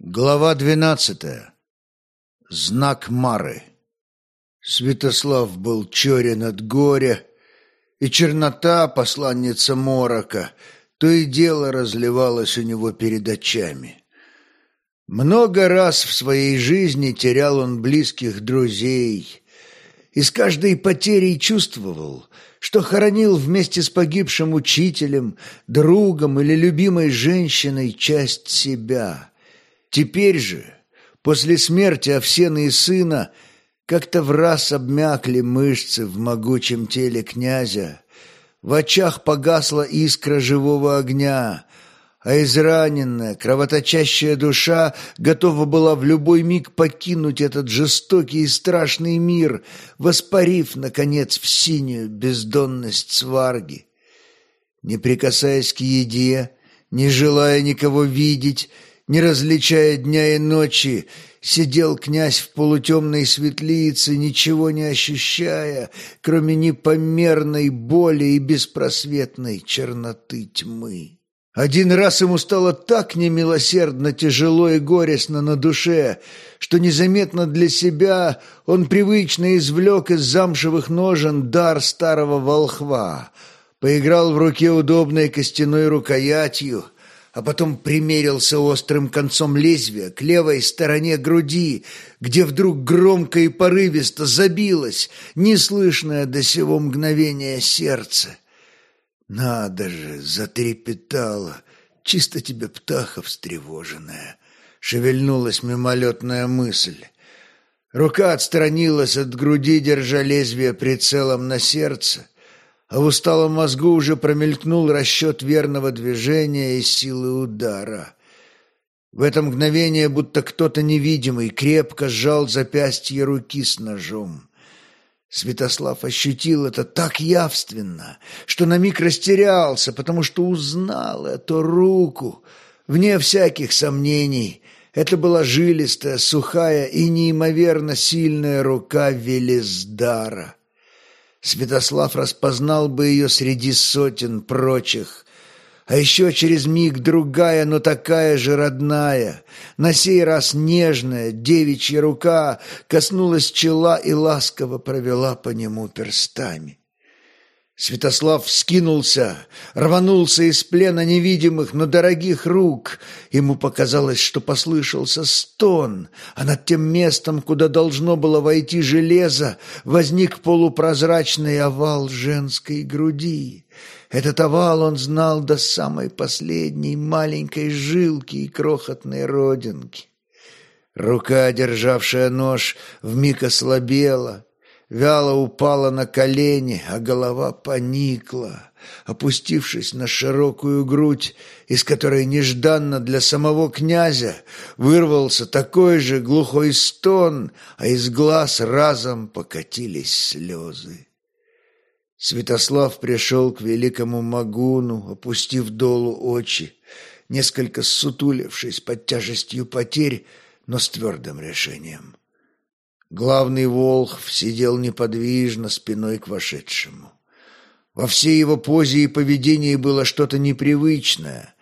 Глава двенадцатая. Знак Мары. Святослав был черен от горя, и чернота, посланница Морока, то и дело разливалась у него перед очами. Много раз в своей жизни терял он близких друзей, и с каждой потерей чувствовал, что хоронил вместе с погибшим учителем, другом или любимой женщиной часть себя — Теперь же, после смерти Овсены и сына, как-то в раз обмякли мышцы в могучем теле князя, в очах погасла искра живого огня, а израненная, кровоточащая душа готова была в любой миг покинуть этот жестокий и страшный мир, воспарив, наконец, в синюю бездонность сварги. Не прикасаясь к еде, не желая никого видеть, не различая дня и ночи, сидел князь в полутемной светлице, ничего не ощущая, кроме непомерной боли и беспросветной черноты тьмы. Один раз ему стало так немилосердно, тяжело и горестно на душе, что незаметно для себя он привычно извлек из замшевых ножен дар старого волхва, поиграл в руке удобной костяной рукоятью — а потом примерился острым концом лезвия к левой стороне груди, где вдруг громко и порывисто забилось неслышное до сего мгновения сердце. Надо же, затрепетало, чисто тебе птаха встревоженная, шевельнулась мимолетная мысль. Рука отстранилась от груди, держа лезвие прицелом на сердце, а в усталом мозгу уже промелькнул расчет верного движения и силы удара. В это мгновение будто кто-то невидимый крепко сжал запястье руки с ножом. Святослав ощутил это так явственно, что на миг растерялся, потому что узнал эту руку. Вне всяких сомнений, это была жилистая, сухая и неимоверно сильная рука Велиздара. Святослав распознал бы ее среди сотен прочих. А еще через миг другая, но такая же родная, на сей раз нежная, девичья рука коснулась чела и ласково провела по нему перстами. Святослав вскинулся, рванулся из плена невидимых, но дорогих рук. Ему показалось, что послышался стон, а над тем местом, куда должно было войти железо, возник полупрозрачный овал женской груди. Этот овал он знал до самой последней маленькой жилки и крохотной родинки. Рука, державшая нож, вмиг ослабела, вяло упала на колени, а голова поникла, опустившись на широкую грудь, из которой нежданно для самого князя вырвался такой же глухой стон, а из глаз разом покатились слезы. Святослав пришел к великому Магуну, опустив долу очи, несколько сутулившись под тяжестью потерь, но с твердым решением. Главный Волхв сидел неподвижно спиной к вошедшему. Во всей его позе и поведении было что-то непривычное,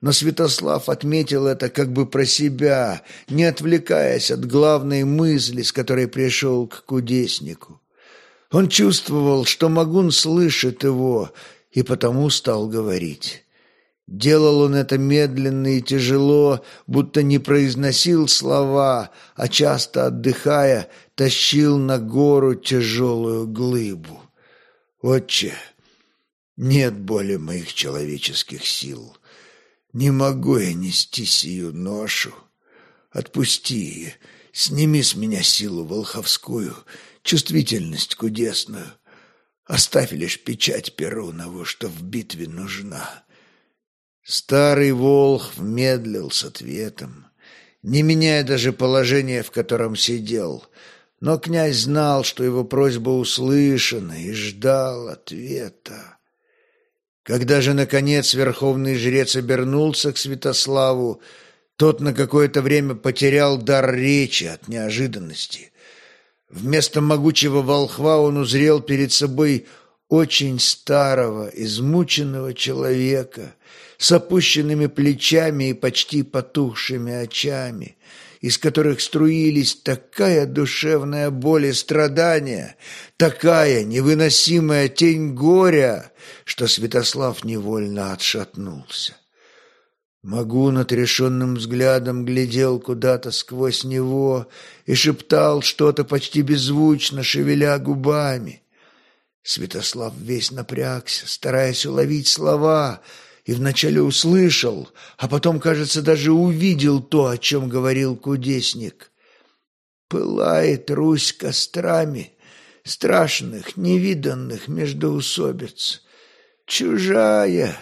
но Святослав отметил это как бы про себя, не отвлекаясь от главной мысли, с которой пришел к кудеснику. Он чувствовал, что Магун слышит его, и потому стал говорить. Делал он это медленно и тяжело, будто не произносил слова, а часто отдыхая, тащил на гору тяжелую глыбу. «Отче, нет более моих человеческих сил. Не могу я нести сию ношу. Отпусти, сними с меня силу волховскую, чувствительность кудесную. Оставь лишь печать Перунову, что в битве нужна». Старый волх медлил с ответом, не меняя даже положения, в котором сидел. Но князь знал, что его просьба услышана, и ждал ответа. Когда же, наконец, верховный жрец обернулся к Святославу, тот на какое-то время потерял дар речи от неожиданности. Вместо могучего волхва он узрел перед собой очень старого, измученного человека с опущенными плечами и почти потухшими очами, из которых струились такая душевная боль и страдания, такая невыносимая тень горя, что Святослав невольно отшатнулся. Магун отрешенным взглядом глядел куда-то сквозь него и шептал что-то почти беззвучно, шевеля губами. Святослав весь напрягся, стараясь уловить слова, и вначале услышал, а потом, кажется, даже увидел то, о чем говорил кудесник. «Пылает Русь кострами страшных, невиданных междоусобиц. Чужая,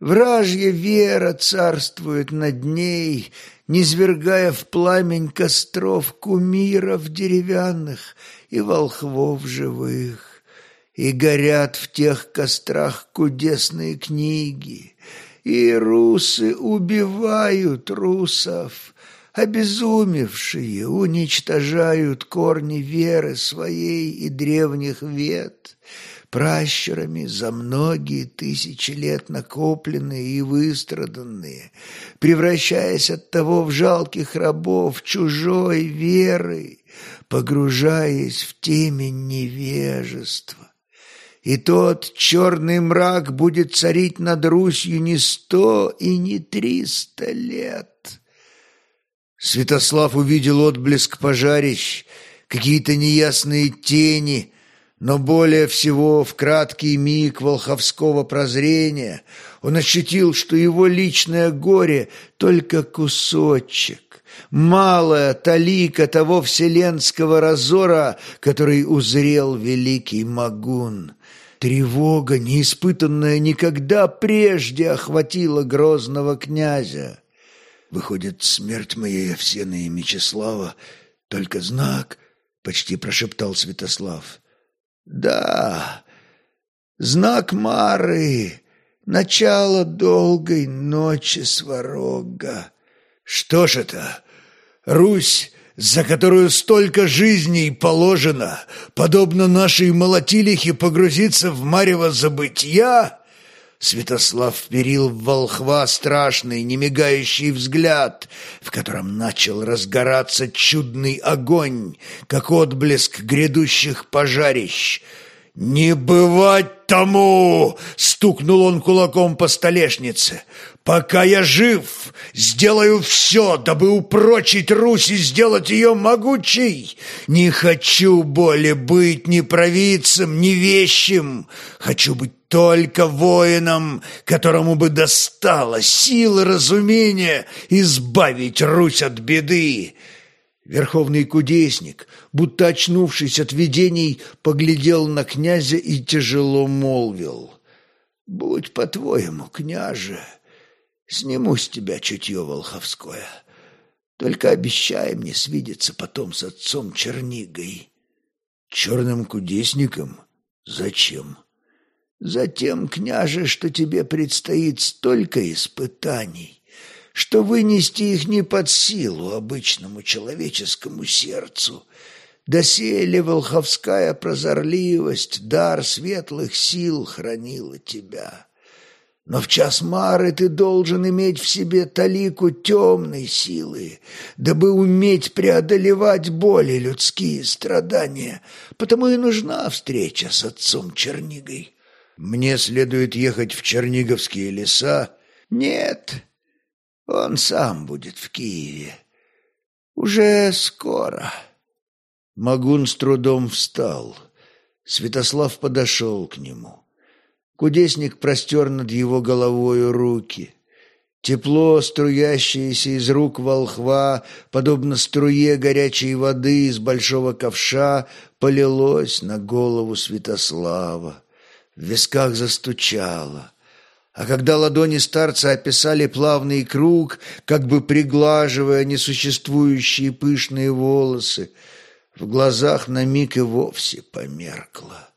Вражья вера царствует над ней, низвергая в пламень костров кумиров деревянных и волхвов живых. И горят в тех кострах кудесные книги, и русы убивают русов, обезумевшие уничтожают корни веры своей и древних вет, пращурами за многие тысячи лет накопленные и выстраданные, превращаясь от того в жалких рабов чужой веры, погружаясь в темень невежества. И тот черный мрак будет царить над Русью не сто и не триста лет. Святослав увидел отблеск пожарищ, какие-то неясные тени — но более всего в краткий миг волховского прозрения он ощутил, что его личное горе — только кусочек, малая талика того вселенского разора, который узрел великий Магун. Тревога, не испытанная никогда прежде, охватила грозного князя. «Выходит, смерть моей Овсены и Мечислава — только знак?» — почти прошептал Святослав. Да, знак Мары, начало долгой ночи сварога. Что ж это? Русь, за которую столько жизней положено, подобно нашей молотилихе погрузиться в марево забытья? Святослав вперил в волхва страшный, немигающий взгляд, в котором начал разгораться чудный огонь, как отблеск грядущих пожарищ. «Не бывать тому!» — стукнул он кулаком по столешнице. «Пока я жив, сделаю все, дабы упрочить Русь и сделать ее могучей. Не хочу более быть ни провидцем, ни вещим. Хочу быть только воином, которому бы достало силы разумения избавить Русь от беды. Верховный кудесник, будто очнувшись от видений, поглядел на князя и тяжело молвил. «Будь по-твоему, княже, сниму с тебя чутье волховское. Только обещай мне свидеться потом с отцом Чернигой». «Черным кудесником? Зачем?» Затем, княже, что тебе предстоит столько испытаний, что вынести их не под силу обычному человеческому сердцу. Доселе волховская прозорливость, дар светлых сил хранила тебя. Но в час Мары ты должен иметь в себе талику темной силы, дабы уметь преодолевать боли людские страдания. Потому и нужна встреча с отцом Чернигой. Мне следует ехать в Черниговские леса? Нет, он сам будет в Киеве. Уже скоро. Магун с трудом встал. Святослав подошел к нему. Кудесник простер над его головою руки. Тепло, струящееся из рук волхва, подобно струе горячей воды из большого ковша, полилось на голову Святослава в висках застучало. А когда ладони старца описали плавный круг, как бы приглаживая несуществующие пышные волосы, в глазах на миг и вовсе померкло.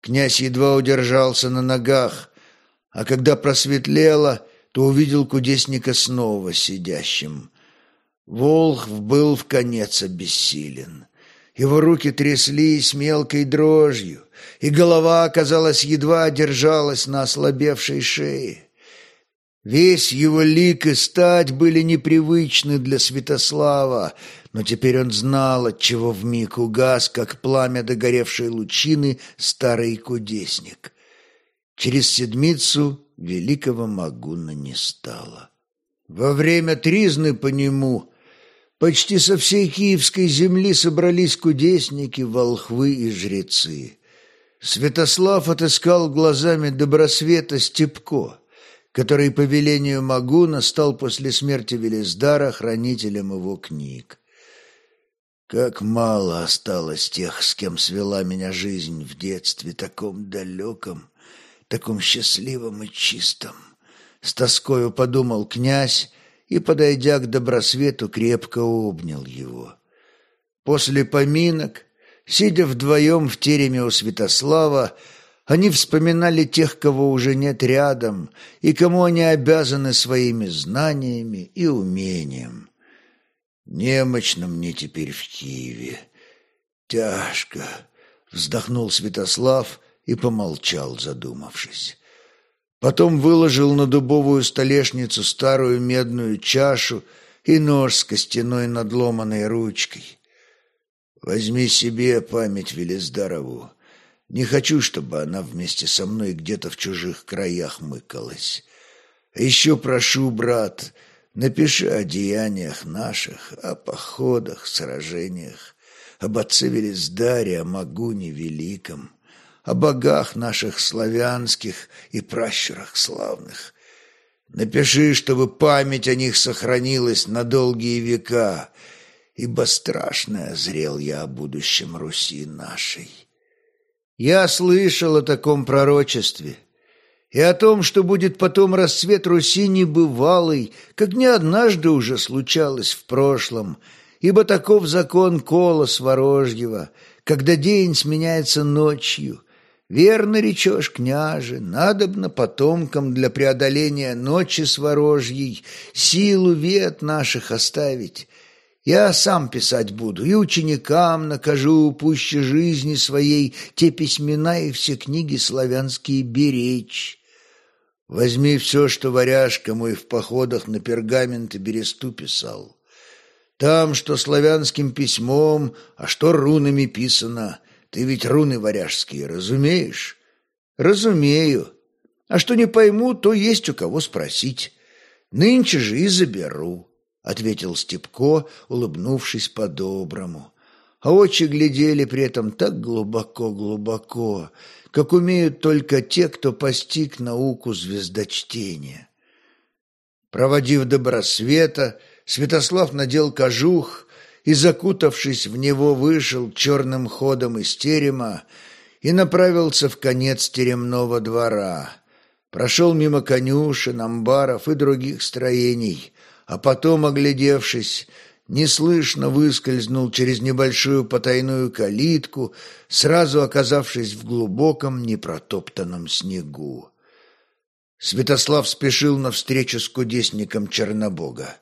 Князь едва удержался на ногах, а когда просветлело, то увидел кудесника снова сидящим. Волхв был в конец обессилен. Его руки тряслись мелкой дрожью, и голова, казалось, едва держалась на ослабевшей шее. Весь его лик и стать были непривычны для Святослава, но теперь он знал, отчего вмиг угас, как пламя догоревшей лучины, старый кудесник. Через седмицу великого Магуна не стало. Во время тризны по нему почти со всей киевской земли собрались кудесники, волхвы и жрецы. Святослав отыскал глазами Добросвета Степко, который по велению Магуна стал после смерти Велиздара хранителем его книг. Как мало осталось тех, с кем свела меня жизнь в детстве, таком далеком, таком счастливом и чистом. С тоскою подумал князь и, подойдя к Добросвету, крепко обнял его. После поминок, сидя вдвоем в тереме у Святослава, они вспоминали тех, кого уже нет рядом, и кому они обязаны своими знаниями и умением. Немощно мне теперь в Киеве. Тяжко, вздохнул Святослав и помолчал, задумавшись. Потом выложил на дубовую столешницу старую медную чашу и нож с костяной надломанной ручкой. Возьми себе память Велиздарову. Не хочу, чтобы она вместе со мной где-то в чужих краях мыкалась. Еще прошу, брат, Напиши о деяниях наших, о походах, сражениях, об отце Велиздаре, о Магуне Великом, о богах наших славянских и пращурах славных. Напиши, чтобы память о них сохранилась на долгие века, ибо страшно зрел я о будущем Руси нашей. Я слышал о таком пророчестве — и о том, что будет потом расцвет Руси небывалый, как не однажды уже случалось в прошлом, ибо таков закон кола сворожьего, когда день сменяется ночью. Верно речешь, княже, надобно потомкам для преодоления ночи сворожьей силу вет наших оставить. Я сам писать буду, и ученикам накажу пуще жизни своей те письмена и все книги славянские беречь». Возьми все, что варяжка мой в походах на пергамент и бересту писал. Там, что славянским письмом, а что рунами писано. Ты ведь руны варяжские разумеешь? Разумею. А что не пойму, то есть у кого спросить. Нынче же и заберу, — ответил Степко, улыбнувшись по-доброму. А очи глядели при этом так глубоко-глубоко, как умеют только те, кто постиг науку звездочтения. Проводив добросвета, Святослав надел кожух и, закутавшись в него, вышел черным ходом из терема и направился в конец теремного двора. Прошел мимо конюшен, амбаров и других строений, а потом, оглядевшись, неслышно выскользнул через небольшую потайную калитку, сразу оказавшись в глубоком непротоптанном снегу. Святослав спешил навстречу с кудесником Чернобога.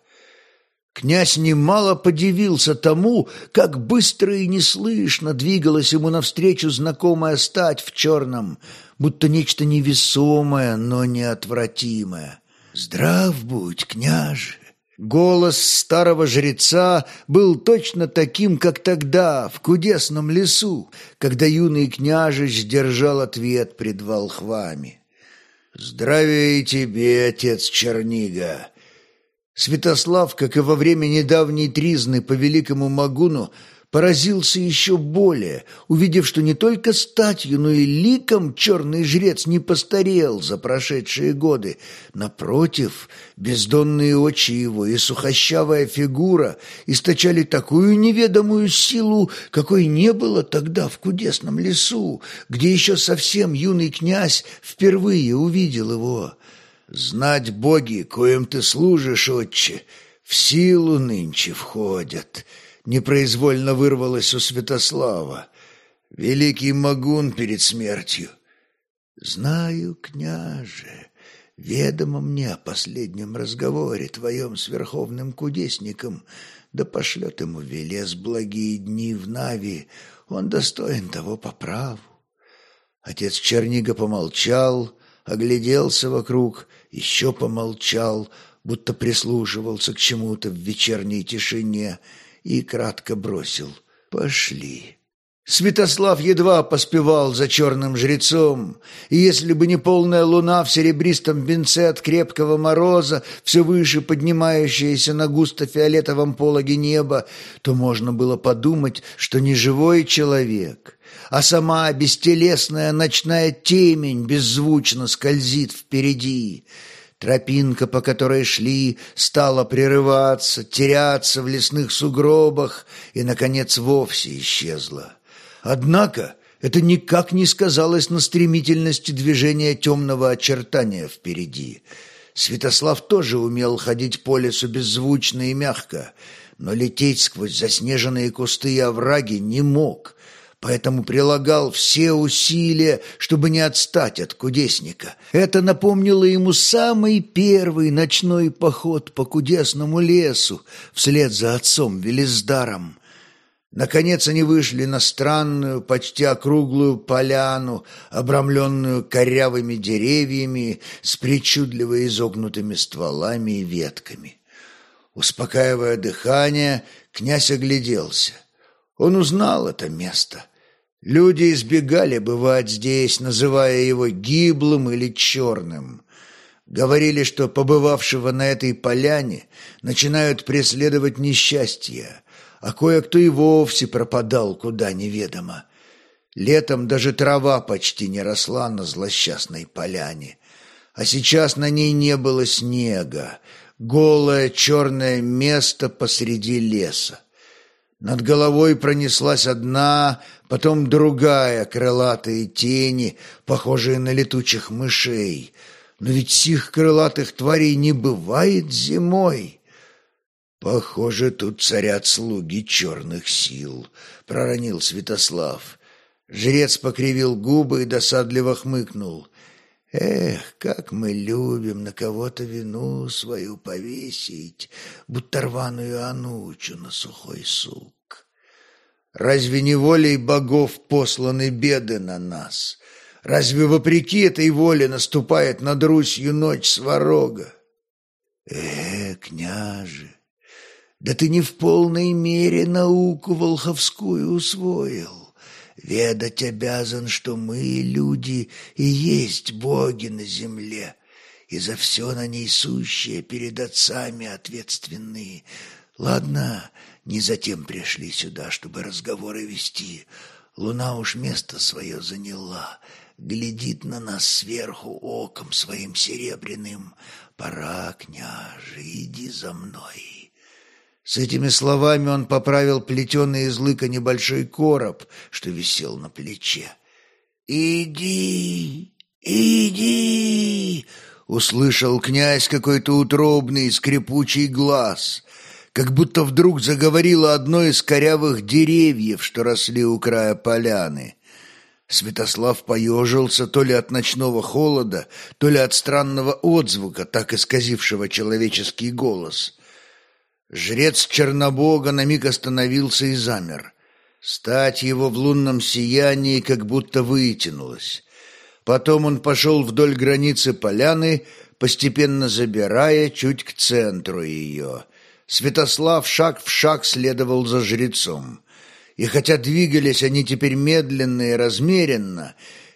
Князь немало подивился тому, как быстро и неслышно двигалась ему навстречу знакомая стать в черном, будто нечто невесомое, но неотвратимое. «Здрав будь, княже!» Голос старого жреца был точно таким, как тогда, в кудесном лесу, когда юный княжич держал ответ пред волхвами. «Здравия тебе, отец Чернига!» Святослав, как и во время недавней тризны по великому Магуну, поразился еще более, увидев, что не только статью, но и ликом черный жрец не постарел за прошедшие годы. Напротив, бездонные очи его и сухощавая фигура источали такую неведомую силу, какой не было тогда в кудесном лесу, где еще совсем юный князь впервые увидел его. «Знать боги, коим ты служишь, отче, в силу нынче входят» непроизвольно вырвалось у Святослава. Великий Магун перед смертью. «Знаю, княже, ведомо мне о последнем разговоре твоем с верховным кудесником, да пошлет ему Велес благие дни в Нави, он достоин того по праву». Отец Чернига помолчал, огляделся вокруг, еще помолчал, будто прислушивался к чему-то в вечерней тишине и кратко бросил «Пошли». Святослав едва поспевал за черным жрецом, и если бы не полная луна в серебристом венце от крепкого мороза, все выше поднимающаяся на густо-фиолетовом пологе неба, то можно было подумать, что не живой человек, а сама бестелесная ночная темень беззвучно скользит впереди. Тропинка, по которой шли, стала прерываться, теряться в лесных сугробах и, наконец, вовсе исчезла. Однако это никак не сказалось на стремительности движения темного очертания впереди. Святослав тоже умел ходить по лесу беззвучно и мягко, но лететь сквозь заснеженные кусты и овраги не мог, поэтому прилагал все усилия, чтобы не отстать от кудесника. Это напомнило ему самый первый ночной поход по кудесному лесу вслед за отцом Велиздаром. Наконец они вышли на странную, почти округлую поляну, обрамленную корявыми деревьями с причудливо изогнутыми стволами и ветками. Успокаивая дыхание, князь огляделся. Он узнал это место. Люди избегали бывать здесь, называя его гиблым или черным. Говорили, что побывавшего на этой поляне начинают преследовать несчастья, а кое-кто и вовсе пропадал куда неведомо. Летом даже трава почти не росла на злосчастной поляне, а сейчас на ней не было снега, голое черное место посреди леса. Над головой пронеслась одна, потом другая крылатые тени, похожие на летучих мышей. Но ведь сих крылатых тварей не бывает зимой. «Похоже, тут царят слуги черных сил», — проронил Святослав. Жрец покривил губы и досадливо хмыкнул. «Эх, как мы любим на кого-то вину свою повесить, будто рваную анучу на сухой сук. Разве не волей богов посланы беды на нас? Разве вопреки этой воле наступает над Русью ночь сварога? Э, княже, да ты не в полной мере науку волховскую усвоил. Ведать обязан, что мы, люди, и есть боги на земле, и за все на ней сущее перед отцами ответственные. Ладно, не затем пришли сюда, чтобы разговоры вести. Луна уж место свое заняла, глядит на нас сверху оком своим серебряным. Пора, княже, иди за мной». С этими словами он поправил плетеный из лыка небольшой короб, что висел на плече. «Иди, иди!» — услышал князь какой-то утробный скрипучий глаз, как будто вдруг заговорило одно из корявых деревьев, что росли у края поляны. Святослав поежился то ли от ночного холода, то ли от странного отзвука, так исказившего человеческий голос — Жрец Чернобога на миг остановился и замер. Стать его в лунном сиянии как будто вытянулась. Потом он пошел вдоль границы поляны, постепенно забирая чуть к центру ее. Святослав шаг в шаг следовал за жрецом. И хотя двигались они теперь медленно и размеренно,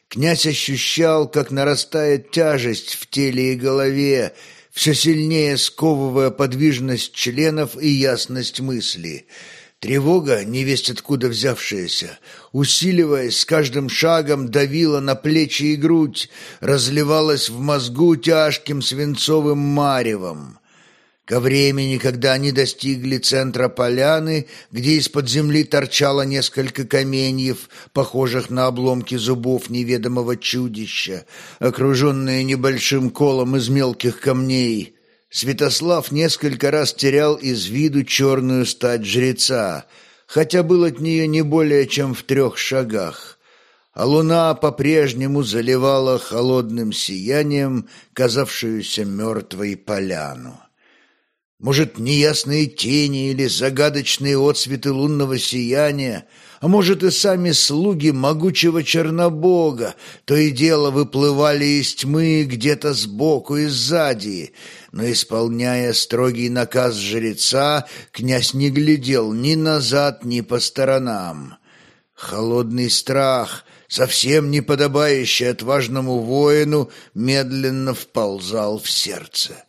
князь ощущал, как нарастает тяжесть в теле и голове, все сильнее сковывая подвижность членов и ясность мысли. Тревога, невесть откуда взявшаяся, усиливаясь с каждым шагом, давила на плечи и грудь, разливалась в мозгу тяжким свинцовым маревом. Ко времени, когда они достигли центра поляны, где из-под земли торчало несколько каменьев, похожих на обломки зубов неведомого чудища, окруженные небольшим колом из мелких камней, Святослав несколько раз терял из виду черную стать жреца, хотя был от нее не более чем в трех шагах а луна по-прежнему заливала холодным сиянием казавшуюся мертвой поляну. Может, неясные тени или загадочные отсветы лунного сияния, а может, и сами слуги могучего Чернобога, то и дело выплывали из тьмы где-то сбоку и сзади, но, исполняя строгий наказ жреца, князь не глядел ни назад, ни по сторонам. Холодный страх, совсем не подобающий отважному воину, медленно вползал в сердце.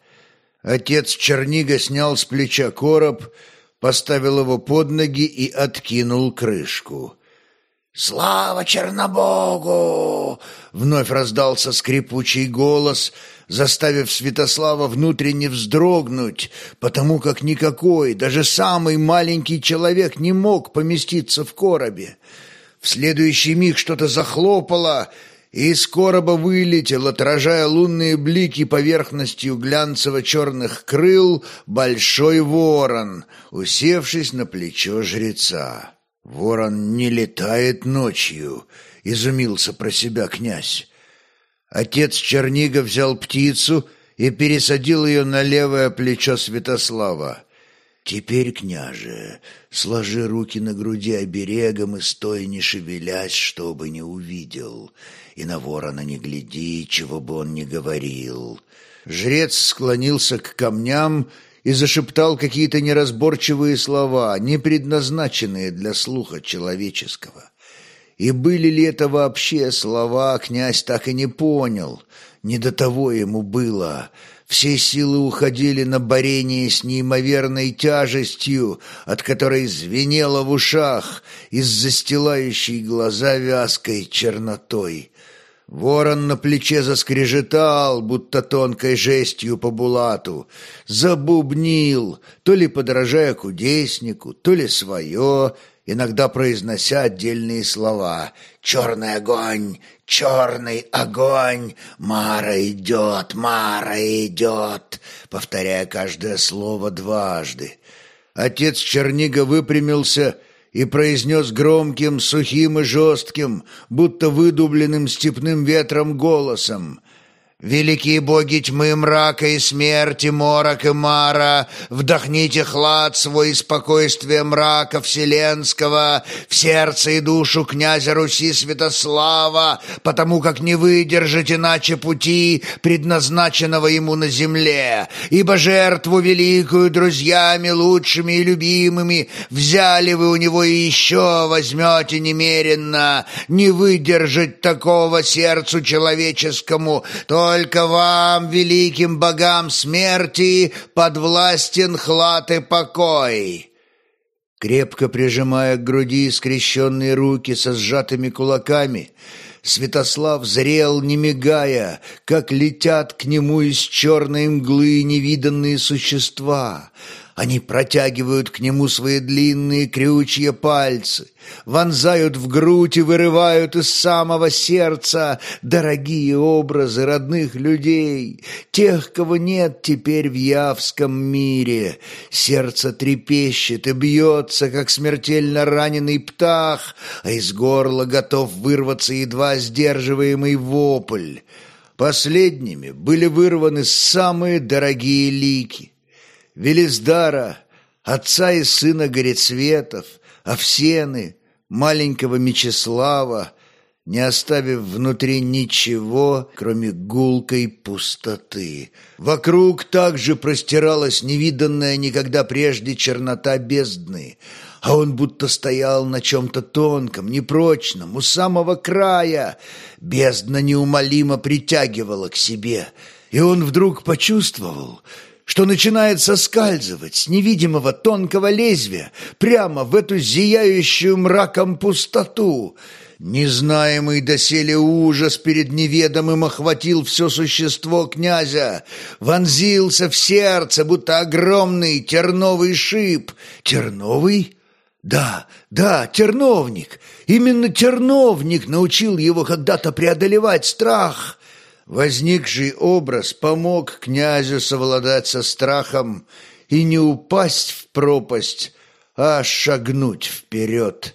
Отец Чернига снял с плеча короб, поставил его под ноги и откинул крышку. «Слава Чернобогу!» — вновь раздался скрипучий голос, заставив Святослава внутренне вздрогнуть, потому как никакой, даже самый маленький человек не мог поместиться в коробе. В следующий миг что-то захлопало — и из короба вылетел, отражая лунные блики поверхностью глянцево-черных крыл, большой ворон, усевшись на плечо жреца. «Ворон не летает ночью», — изумился про себя князь. Отец Чернига взял птицу и пересадил ее на левое плечо Святослава. «Теперь, княже, сложи руки на груди оберегом и стой, не шевелясь, чтобы не увидел и на ворона не гляди, чего бы он ни говорил». Жрец склонился к камням и зашептал какие-то неразборчивые слова, не предназначенные для слуха человеческого. И были ли это вообще слова, князь так и не понял. Не до того ему было. Все силы уходили на борение с неимоверной тяжестью, от которой звенело в ушах и застилающей глаза вязкой чернотой. Ворон на плече заскрежетал, будто тонкой жестью по булату, забубнил, то ли подражая кудеснику, то ли свое, иногда произнося отдельные слова. «Черный огонь! Черный огонь! Мара идет! Мара идет!» повторяя каждое слово дважды. Отец Чернига выпрямился и произнес громким, сухим и жестким, будто выдубленным степным ветром голосом Великие боги тьмы, мрака и смерти, морок и мара, вдохните хлад свой и спокойствие мрака вселенского в сердце и душу князя Руси Святослава, потому как не выдержать иначе пути, предназначенного ему на земле, ибо жертву великую друзьями лучшими и любимыми взяли вы у него и еще возьмете немеренно, не выдержать такого сердцу человеческому, то только вам, великим богам смерти, подвластен хлад и покой!» Крепко прижимая к груди скрещенные руки со сжатыми кулаками, Святослав зрел, не мигая, как летят к нему из черной мглы невиданные существа — они протягивают к нему свои длинные крючья пальцы, вонзают в грудь и вырывают из самого сердца дорогие образы родных людей, тех, кого нет теперь в явском мире. Сердце трепещет и бьется, как смертельно раненый птах, а из горла готов вырваться едва сдерживаемый вопль. Последними были вырваны самые дорогие лики. Велиздара, отца и сына Горецветов, Овсены, маленького Мечислава, не оставив внутри ничего, кроме гулкой пустоты. Вокруг также простиралась невиданная никогда прежде чернота бездны, а он будто стоял на чем-то тонком, непрочном, у самого края. Бездна неумолимо притягивала к себе, и он вдруг почувствовал, что начинает соскальзывать с невидимого тонкого лезвия прямо в эту зияющую мраком пустоту. Незнаемый доселе ужас перед неведомым охватил все существо князя, вонзился в сердце, будто огромный терновый шип. Терновый? Да, да, терновник. Именно терновник научил его когда-то преодолевать страх. Возникший образ помог князю совладать со страхом и не упасть в пропасть, а шагнуть вперед,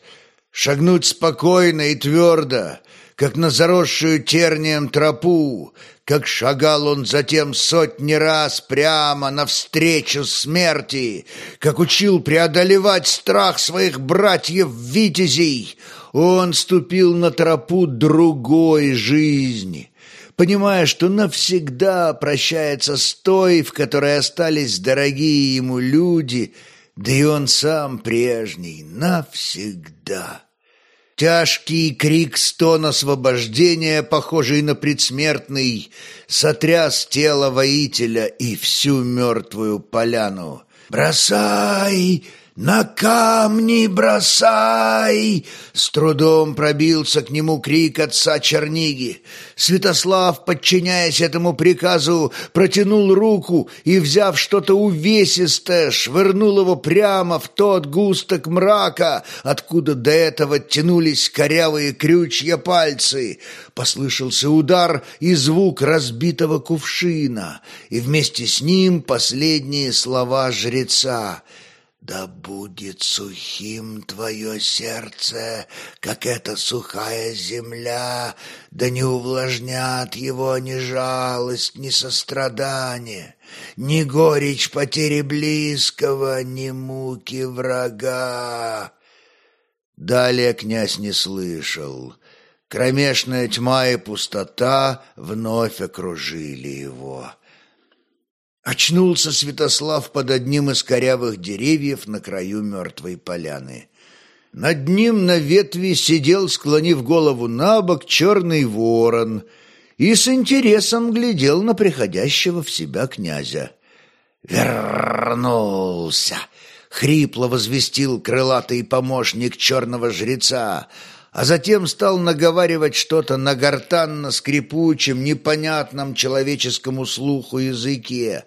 шагнуть спокойно и твердо, как на заросшую тернием тропу, как шагал он затем сотни раз прямо навстречу смерти, как учил преодолевать страх своих братьев-витязей, он ступил на тропу другой жизни, понимая, что навсегда прощается с той, в которой остались дорогие ему люди, да и он сам прежний, навсегда. Тяжкий крик стон освобождения, похожий на предсмертный, сотряс тело воителя и всю мертвую поляну. «Бросай «На камни бросай!» С трудом пробился к нему крик отца Черниги. Святослав, подчиняясь этому приказу, протянул руку и, взяв что-то увесистое, швырнул его прямо в тот густок мрака, откуда до этого тянулись корявые крючья пальцы. Послышался удар и звук разбитого кувшина, и вместе с ним последние слова жреца — да будет сухим твое сердце, как эта сухая земля, да не увлажнят его ни жалость, ни сострадание, ни горечь потери близкого, ни муки врага. Далее князь не слышал. Кромешная тьма и пустота вновь окружили его. Очнулся Святослав под одним из корявых деревьев на краю мертвой поляны. Над ним на ветви сидел, склонив голову на бок, черный ворон и с интересом глядел на приходящего в себя князя. «Вернулся!» — хрипло возвестил крылатый помощник черного жреца, а затем стал наговаривать что-то на гортанно-скрипучем, непонятном человеческому слуху языке.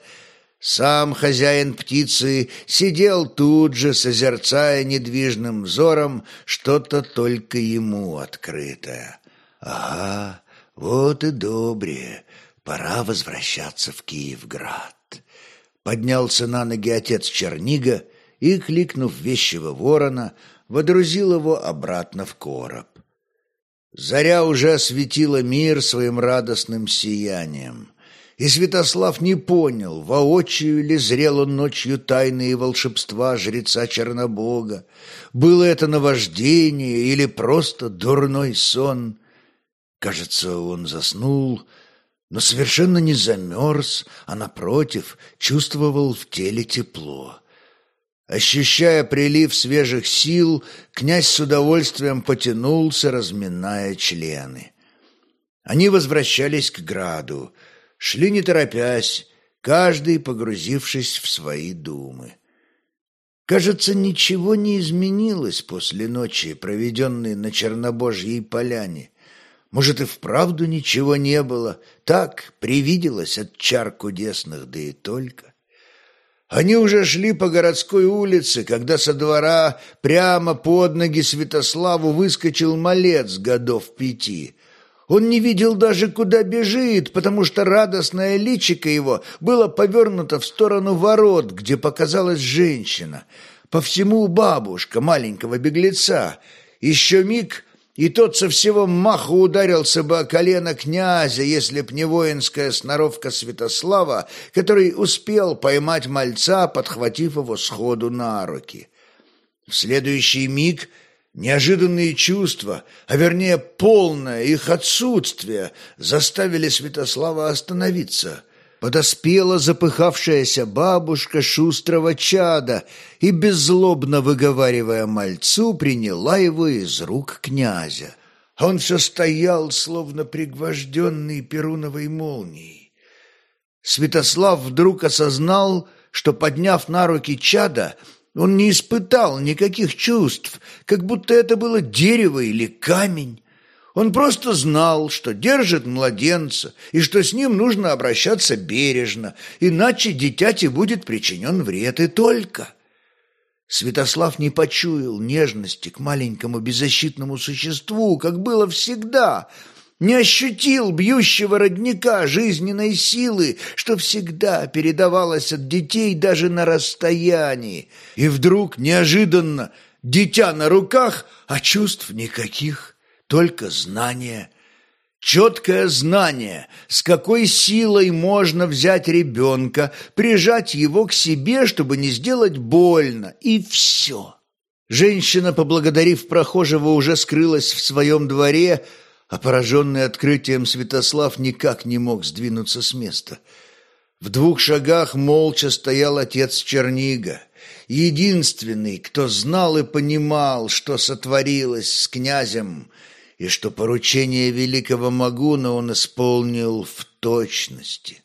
Сам хозяин птицы сидел тут же, созерцая недвижным взором что-то только ему открытое. «Ага, вот и добре, пора возвращаться в Киевград». Поднялся на ноги отец Чернига и, кликнув вещего ворона, водрузил его обратно в короб. Заря уже осветила мир своим радостным сиянием. И Святослав не понял, воочию ли зрел он ночью тайные волшебства жреца Чернобога. Было это наваждение или просто дурной сон? Кажется, он заснул, но совершенно не замерз, а, напротив, чувствовал в теле тепло. Ощущая прилив свежих сил, князь с удовольствием потянулся, разминая члены. Они возвращались к граду, шли не торопясь, каждый погрузившись в свои думы. Кажется, ничего не изменилось после ночи, проведенной на Чернобожьей поляне. Может, и вправду ничего не было, так привиделось от чар кудесных, да и только. Они уже шли по городской улице, когда со двора прямо под ноги Святославу выскочил малец годов пяти. Он не видел даже, куда бежит, потому что радостное личико его было повернуто в сторону ворот, где показалась женщина. По всему бабушка маленького беглеца. Еще миг, и тот со всего маху ударился бы о колено князя, если б не воинская сноровка Святослава, который успел поймать мальца, подхватив его сходу на руки. В следующий миг неожиданные чувства, а вернее полное их отсутствие, заставили Святослава остановиться – подоспела запыхавшаяся бабушка шустрого чада и, беззлобно выговаривая мальцу, приняла его из рук князя. Он все стоял, словно пригвожденный перуновой молнией. Святослав вдруг осознал, что, подняв на руки чада, он не испытал никаких чувств, как будто это было дерево или камень. Он просто знал, что держит младенца и что с ним нужно обращаться бережно, иначе дитяти будет причинен вред и только. Святослав не почуял нежности к маленькому беззащитному существу, как было всегда, не ощутил бьющего родника жизненной силы, что всегда передавалось от детей даже на расстоянии. И вдруг, неожиданно, дитя на руках, а чувств никаких только знание, Четкое знание, с какой силой можно взять ребенка, прижать его к себе, чтобы не сделать больно, и все. Женщина, поблагодарив прохожего, уже скрылась в своем дворе, а пораженный открытием Святослав никак не мог сдвинуться с места. В двух шагах молча стоял отец Чернига, единственный, кто знал и понимал, что сотворилось с князем, и что поручение великого Магуна он исполнил в точности.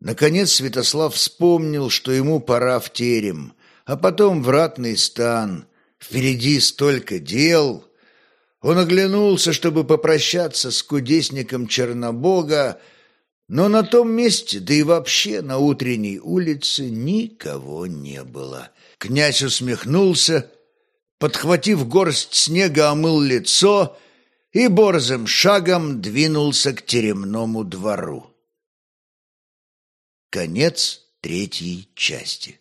Наконец Святослав вспомнил, что ему пора в терем, а потом в ратный стан. Впереди столько дел. Он оглянулся, чтобы попрощаться с кудесником Чернобога, но на том месте, да и вообще на утренней улице, никого не было. Князь усмехнулся, подхватив горсть снега, омыл лицо и борзым шагом двинулся к теремному двору. Конец третьей части.